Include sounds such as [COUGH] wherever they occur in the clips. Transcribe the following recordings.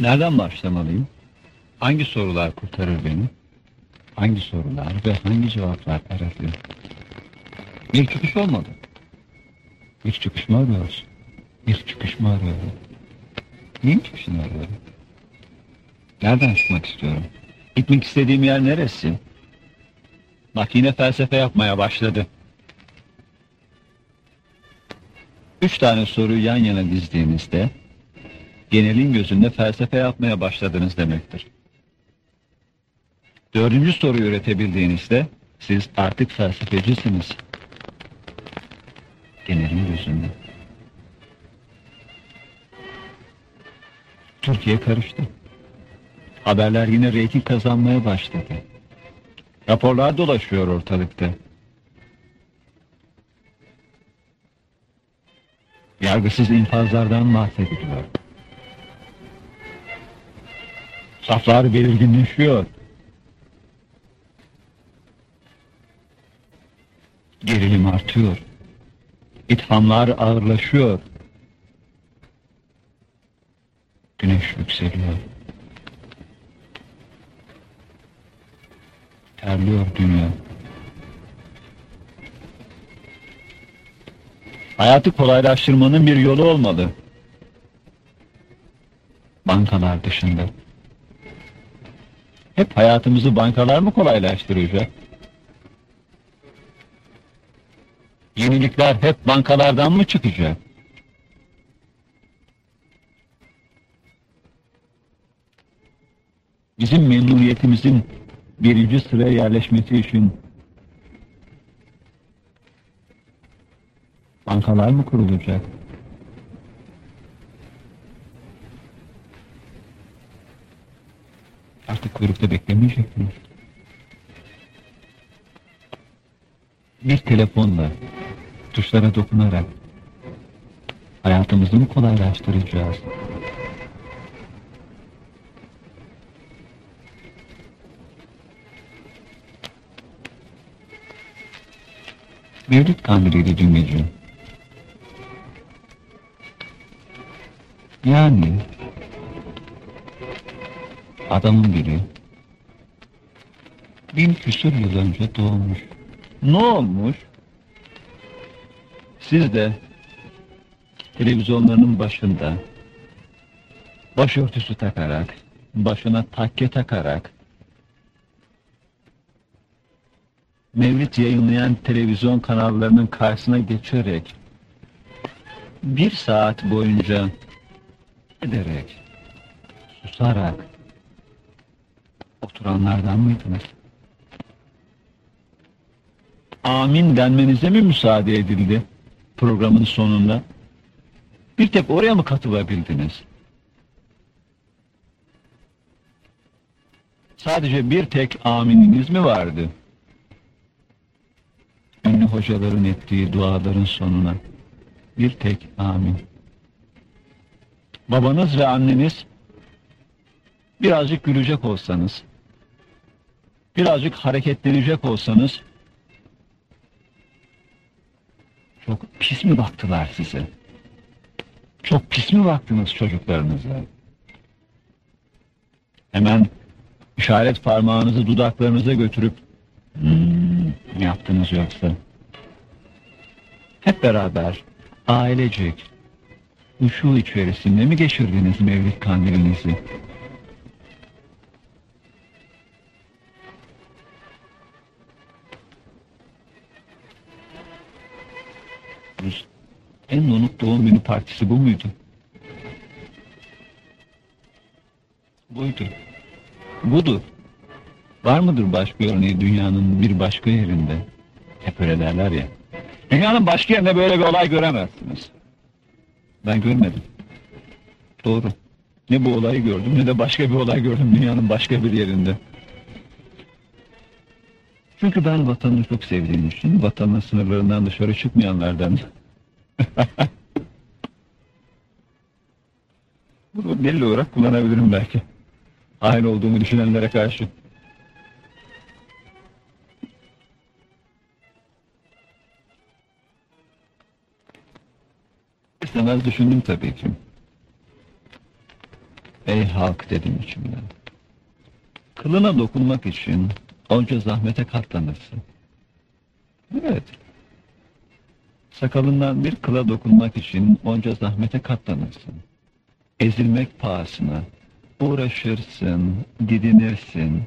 Nereden başlamalıyım? Hangi sorular kurtarır beni? Hangi sorular ve hangi cevaplar aratıyor? Bir çıkış olmadı. Bir çıkış mı arıyoruz? Bir çıkış mı arıyorum? Neyin çıkışını arıyorum? Nereden çıkmak istiyorum? Gitmek istediğim yer neresi? Bak yine felsefe yapmaya başladı. Üç tane soruyu yan yana dizdiğinizde genelin gözünde felsefe yapmaya başladınız demektir. Dördüncü soruyu üretebildiğinizde siz artık felsefecisiniz. Genelin gözünde. Türkiye karıştı. Haberler yine reyting kazanmaya başladı. Raporlar dolaşıyor ortalıkta. Yargısız infazlardan bahsediliyor. Saflar belirginleşiyor. Gerilim artıyor. İthamlar ağırlaşıyor. Güneş yükseliyor. Terliyor dünya. Hayatı kolaylaştırmanın bir yolu olmalı. Bankalar dışında. Hayatımızı bankalar mı kolaylaştıracak? Yenilikler hep bankalardan mı çıkacak? Bizim memnuniyetimizin birinci sıraya yerleşmesi için bankalar mı kurulacak? Artık kuyrukta beklemeyeceksiniz. Bir telefonla, tuşlara dokunarak hayatımızı mı kolaylaştıracağız? Mevlüt kandiliydi dün. Yani adamın biri bin küsur yıl önce doğmuş. Ne olmuş? Siz de televizyonlarının başında başörtüsü takarak, başına takke takarak Mevlid yayınlayan televizyon kanallarının karşısına geçerek bir saat boyunca ederek, susarak oturanlardan mıydınız? Amin denmenize mi müsaade edildi programın sonunda? Bir tek oraya mı katılabildiniz? Sadece bir tek amininiz mi vardı? Ünlü hocaların ettiği duaların sonuna bir tek amin. Babanız ve anneniz birazcık gülecek olsanız, birazcık hareketlenecek olsanız çok pis mi baktılar size? Çok pis mi baktınız çocuklarınıza? Hemen işaret parmağınızı dudaklarınıza götürüp Hmm, yaptınız yoksa? Hep beraber, ailecek, uşu içerisinde mi geçirdiniz Mevlid kandilinizi? En donuk doğum günü partisi bu muydu? Buydu. Budur. Var mıdır başka örneği dünyanın bir başka yerinde? Hep öyle derler ya. Dünyanın başka yerinde böyle bir olay göremezsiniz. Ben görmedim. Doğru. Ne bu olayı gördüm ne de başka bir olay gördüm dünyanın başka bir yerinde. Çünkü ben vatanını çok sevdiğim için vatanın sınırlarından dışarı çıkmayanlardan. [LAUGHS] Bunu delil olarak kullanabilirim belki. Hain olduğumu düşünenlere karşı. İstemez düşündüm tabii ki. Ey halk dedim içimden. Kılına dokunmak için onca zahmete katlanırsın. Evet. Sakalından bir kıla dokunmak için onca zahmete katlanırsın. Ezilmek pahasına uğraşırsın, didinirsin.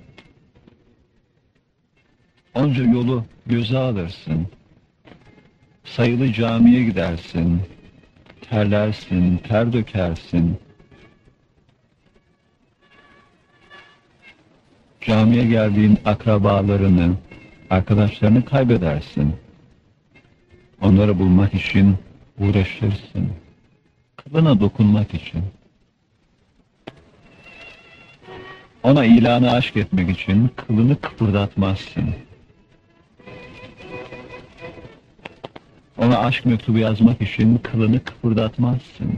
Onca yolu göze alırsın. Sayılı camiye gidersin. Terlersin, ter dökersin. Camiye geldiğin akrabalarını, arkadaşlarını kaybedersin. Onları bulmak için uğraşırsın. Kılına dokunmak için. Ona ilanı aşk etmek için kılını kıpırdatmazsın. Ona aşk mektubu yazmak için kılını kıpırdatmazsın.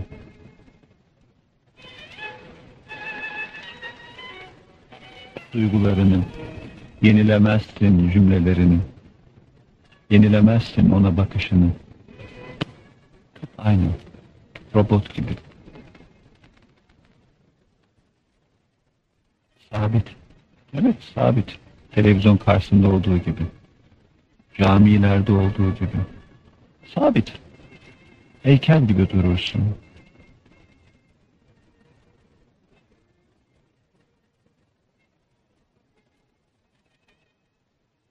Duygularını yenilemezsin cümlelerini. Yenilemezsin ona bakışını. Aynı. Robot gibi. Sabit. Evet sabit. Televizyon karşısında olduğu gibi. Camilerde olduğu gibi. Sabit. Heykel gibi durursun.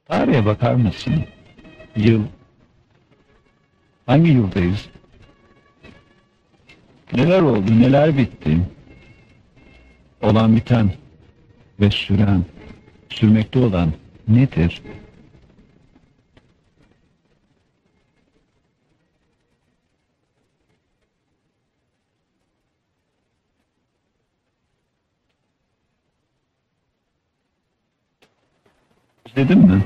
Tarihe bakar mısın? Yıl. Hangi yıldayız? Neler oldu, neler bitti? Olan biten ve süren, sürmekte olan nedir? Dedim mi?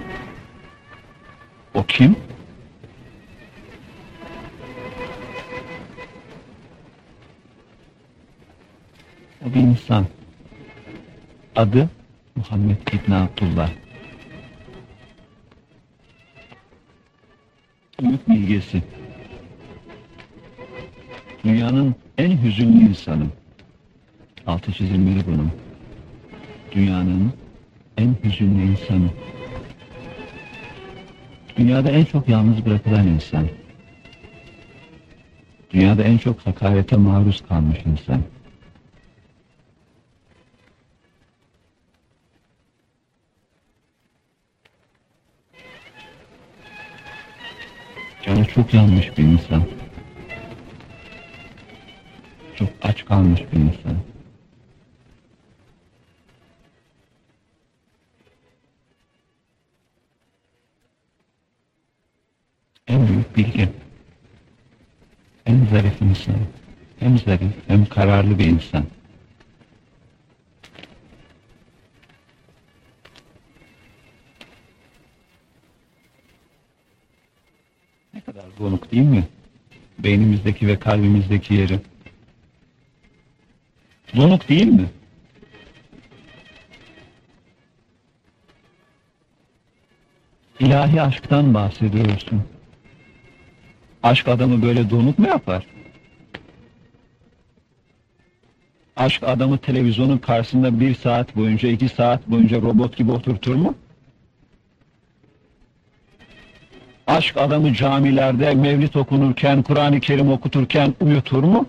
Kim? O bir insan. Adı Muhammed İbn Abdullah. Büyük bilgesi. Dünyanın en hüzünlü insanı. Altı çizilmeli bunun. Dünyanın en hüzünlü insanı. Dünyada en çok yalnız bırakılan insan. Dünyada en çok hakarete maruz kalmış insan. Canı çok yanmış bir insan. Çok aç kalmış bir insan. En büyük bilgi. En zarif insan. Hem zarif kararlı bir insan. Ne kadar donuk değil mi? Beynimizdeki ve kalbimizdeki yeri. Donuk değil mi? İlahi aşktan bahsediyorsun. Aşk adamı böyle donuk mu yapar? Aşk adamı televizyonun karşısında bir saat boyunca, iki saat boyunca robot gibi oturtur mu? Aşk adamı camilerde mevlit okunurken, Kur'an-ı Kerim okuturken uyutur mu?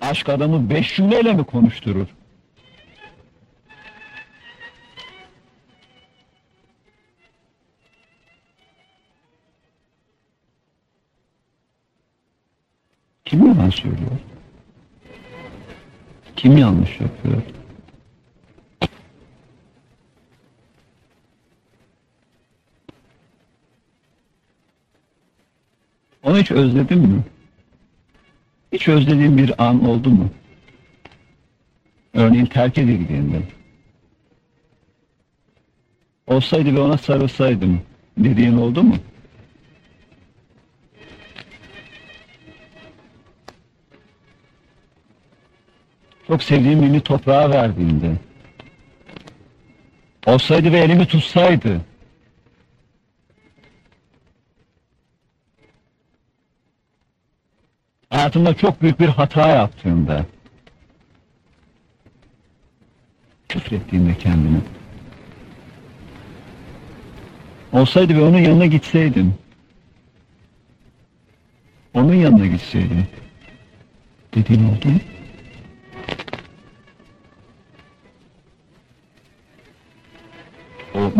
Aşk adamı beş cümleyle mi konuşturur? Kim yanlış yapıyor? Onu hiç özledin mi? Hiç özlediğin bir an oldu mu? Örneğin terk edildiğinde. Olsaydı ve ona sarılsaydım dediğin oldu mu? Çok sevdiğim beni toprağa verdiğinde. Olsaydı ve elimi tutsaydı. Hayatımda çok büyük bir hata yaptığımda. Küfrettiğimde kendimi. Olsaydı ve onun yanına gitseydim. Onun yanına gitseydim. Dediğin oldu mu?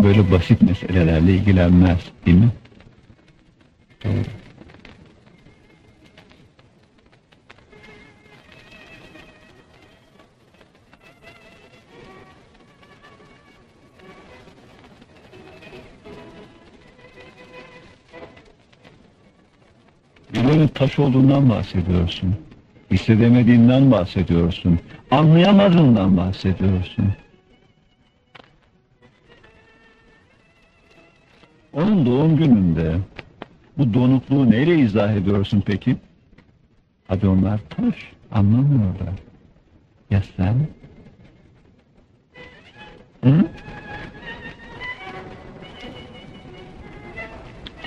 Böyle basit meselelerle ilgilenmez, değil mi? Doğru. Taş olduğundan bahsediyorsun. Hissedemediğinden bahsediyorsun. Anlayamadığından bahsediyorsun. Onun doğum gününde bu donukluğu neyle izah ediyorsun peki? Hadi onlar taş, anlamıyorlar. Ya sen? Hı?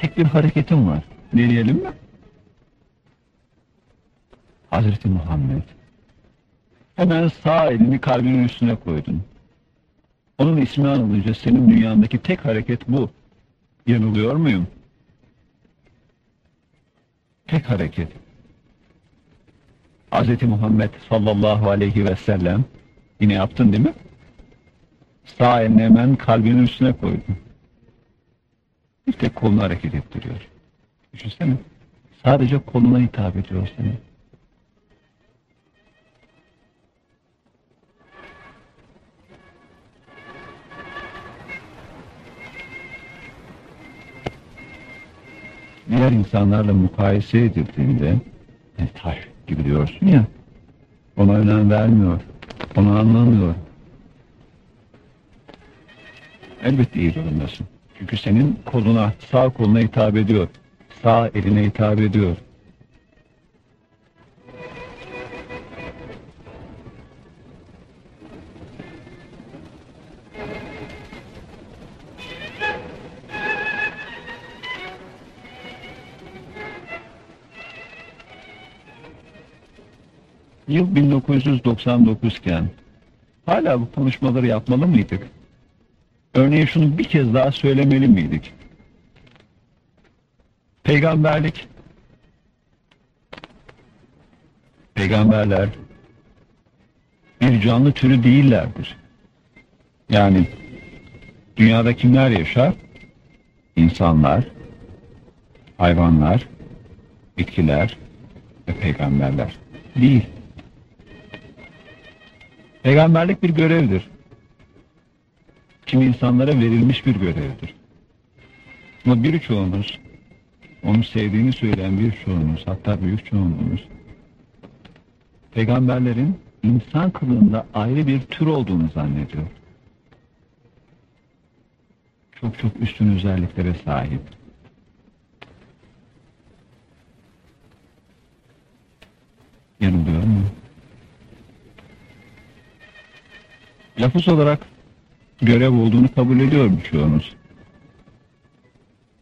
Tek bir hareketim var. Deneyelim mi? Hazreti Muhammed. Hemen sağ elini kalbinin üstüne koydun. Onun ismi anılınca senin dünyandaki tek hareket bu. Yanılıyor muyum? Tek hareket. Hazreti Muhammed sallallahu aleyhi ve sellem yine yaptın değil mi? Sağ elini hemen kalbinin üstüne koydun. Bir tek kolunu hareket ettiriyor. Düşünsene. Sadece koluna hitap ediyor seni. Diğer insanlarla mukayese edildiğinde yani taş gibi diyorsun ya ona önem vermiyor. Onu anlamıyor. Elbette iyi durumdasın. Çünkü senin koluna, sağ koluna hitap ediyor. Sağ eline hitap ediyor. Yıl 1999 iken hala bu konuşmaları yapmalı mıydık? Örneğin şunu bir kez daha söylemeli miydik? Peygamberlik Peygamberler bir canlı türü değillerdir. Yani dünyada kimler yaşar? İnsanlar, hayvanlar, bitkiler ve peygamberler. Değil. Peygamberlik bir görevdir. Kimi insanlara verilmiş bir görevdir. Ama birçoğumuz, onu sevdiğini söyleyen birçoğumuz, hatta büyük çoğunluğumuz, peygamberlerin insan kılığında ayrı bir tür olduğunu zannediyor. Çok çok üstün özelliklere sahip. Lafız olarak görev olduğunu kabul ediyor birçoğunuz.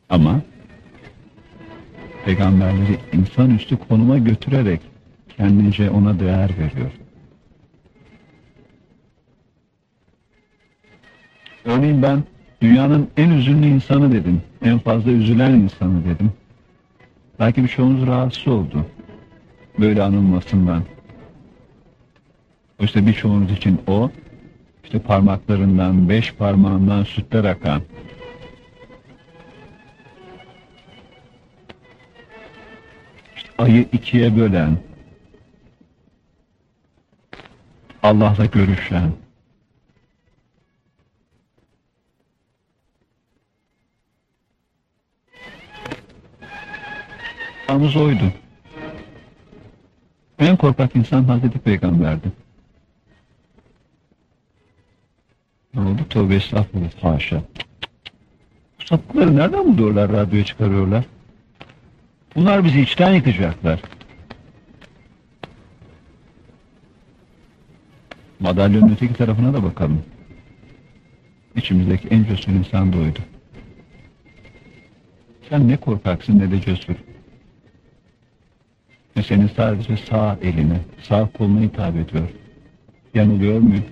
Ama peygamberleri insanüstü konuma götürerek kendince ona değer veriyor. Örneğin ben dünyanın en üzünlü insanı dedim. En fazla üzülen insanı dedim. Belki birçoğunuz rahatsız oldu. Böyle anılmasından. Oysa birçoğunuz için o işte parmaklarından, beş parmağından sütler akan, işte ayı ikiye bölen, Allah'la görüşen, Yalnız oydu. En korkak insan Hazreti Peygamber'di. Ne oldu? Tövbe estağfurullah. Haşa. Bu sapıkları nereden buluyorlar, radyoya çıkarıyorlar? Bunlar bizi içten yıkacaklar. Madalyonun öteki tarafına da bakalım. İçimizdeki en cesur insan da oydu. Sen ne korkaksın ne de cesur. Ve senin sadece sağ eline, sağ koluna hitap ediyor. Yanılıyor muyum?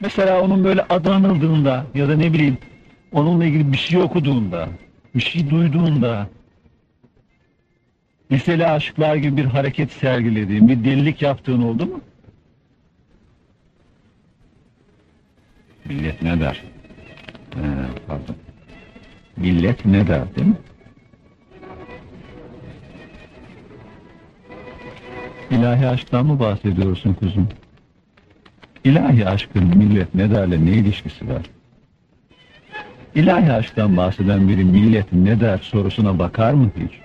Mesela onun böyle adı anıldığında ya da ne bileyim onunla ilgili bir şey okuduğunda, bir şey duyduğunda mesela aşıklar gibi bir hareket sergilediğin, bir delilik yaptığın oldu mu? Millet ne der? Ee, pardon. Millet ne der değil mi? İlahi aşktan mı bahsediyorsun kuzum? İlahi aşkın millet ne derle ne ilişkisi var? İlahi aşktan bahseden biri millet ne der sorusuna bakar mı hiç?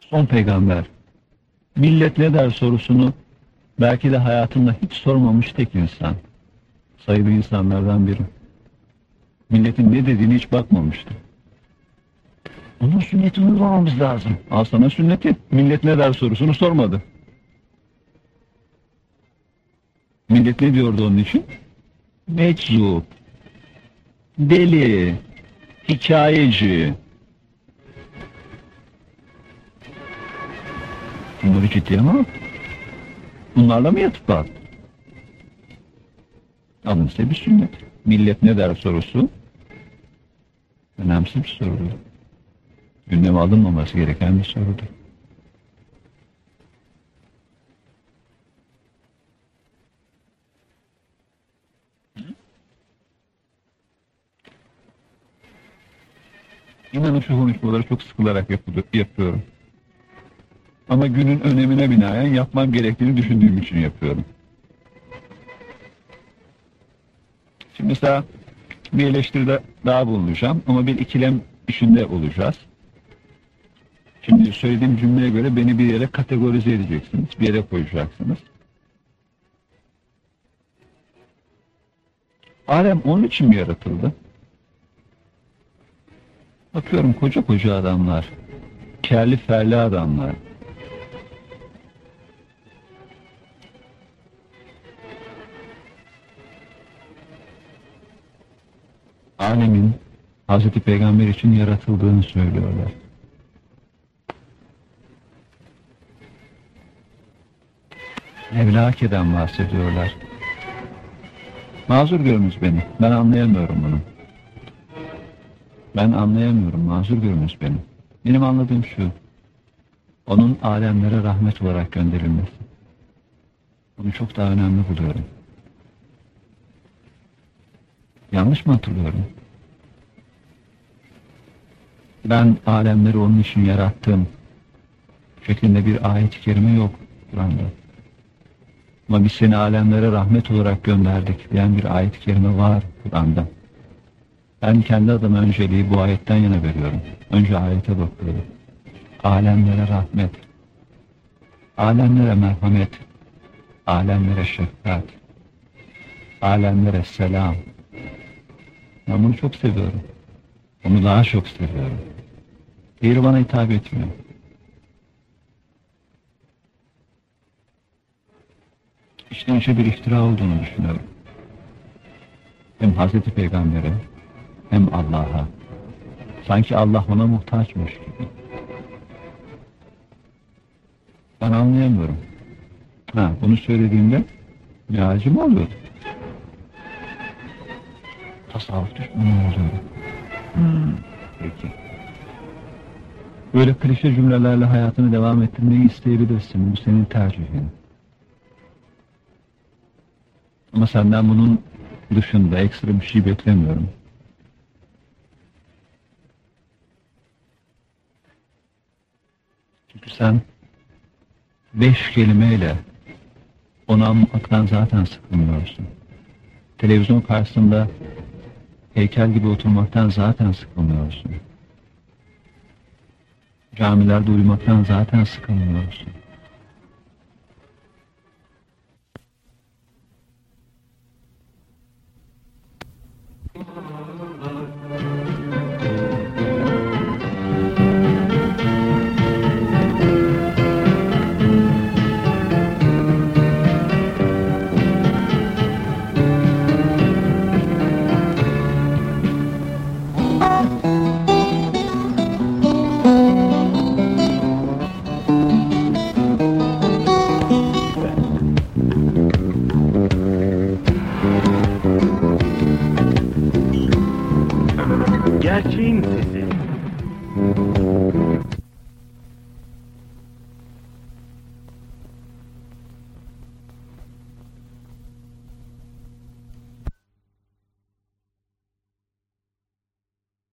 Son peygamber millet ne der sorusunu belki de hayatında hiç sormamış tek insan. Sayılı insanlardan biri. Milletin ne dediğini hiç bakmamıştı. Onun sünnetini uygulamamız lazım. Al sana sünneti. Millet ne der sorusunu sormadı. Millet ne diyordu onun için? Meczup, deli, hikayeci. Bunları ciddiye mi al? Bunlarla mı yatıp kal? Alın size bir sünnet. Millet ne der sorusu önemsiz bir sorudur. Gündeme alınmaması gereken bir sorudur. İnanın şu konuşmaları çok sıkılarak yapıyorum. Ama günün önemine binaen yapmam gerektiğini düşündüğüm için yapıyorum. Şimdi mesela bir eleştiride daha bulunacağım ama bir ikilem içinde olacağız. Söylediğim cümleye göre beni bir yere kategorize edeceksiniz, bir yere koyacaksınız. Alem onun için mi yaratıldı? Bakıyorum koca koca adamlar, kerli ferli adamlar. Alemin Hazreti Peygamber için yaratıldığını söylüyorlar. Evlake'den bahsediyorlar. Mazur görünüz beni. Ben anlayamıyorum bunu. Ben anlayamıyorum. Mazur görünüz beni. Benim anladığım şu. Onun alemlere rahmet olarak gönderilmesi. Bunu çok daha önemli buluyorum. Yanlış mı hatırlıyorum? Ben alemleri onun için yarattım şeklinde bir ayet-i kerime yok Kur'an'da. Ama biz seni alemlere rahmet olarak gönderdik diyen bir ayet-i kerime var Kur'an'da. Ben kendi adıma önceliği bu ayetten yana veriyorum. Önce ayete bakıyorum. Alemlere rahmet, alemlere merhamet, alemlere şefkat, alemlere selam. Ben bunu çok seviyorum. Onu daha çok seviyorum. Diğeri bana hitap etmiyor. İçten içe bir iftira olduğunu düşünüyorum. Hem Hazreti Peygamber'e hem Allah'a. Sanki Allah ona muhtaçmış gibi. Ben anlayamıyorum. Ha, bunu söylediğimde mealci mi oluyordu? Tasavvuf düşmanı oluyordu. Hmm, peki. Böyle klişe cümlelerle hayatını devam ettirmeyi isteyebilirsin. Bu senin tercihin. Ama senden bunun dışında ekstra bir şey beklemiyorum. Çünkü sen beş kelimeyle onu anmaktan zaten sıkılmıyorsun. Televizyon karşısında heykel gibi oturmaktan zaten sıkılmıyorsun. Camilerde uyumaktan zaten sıkılmıyorsun.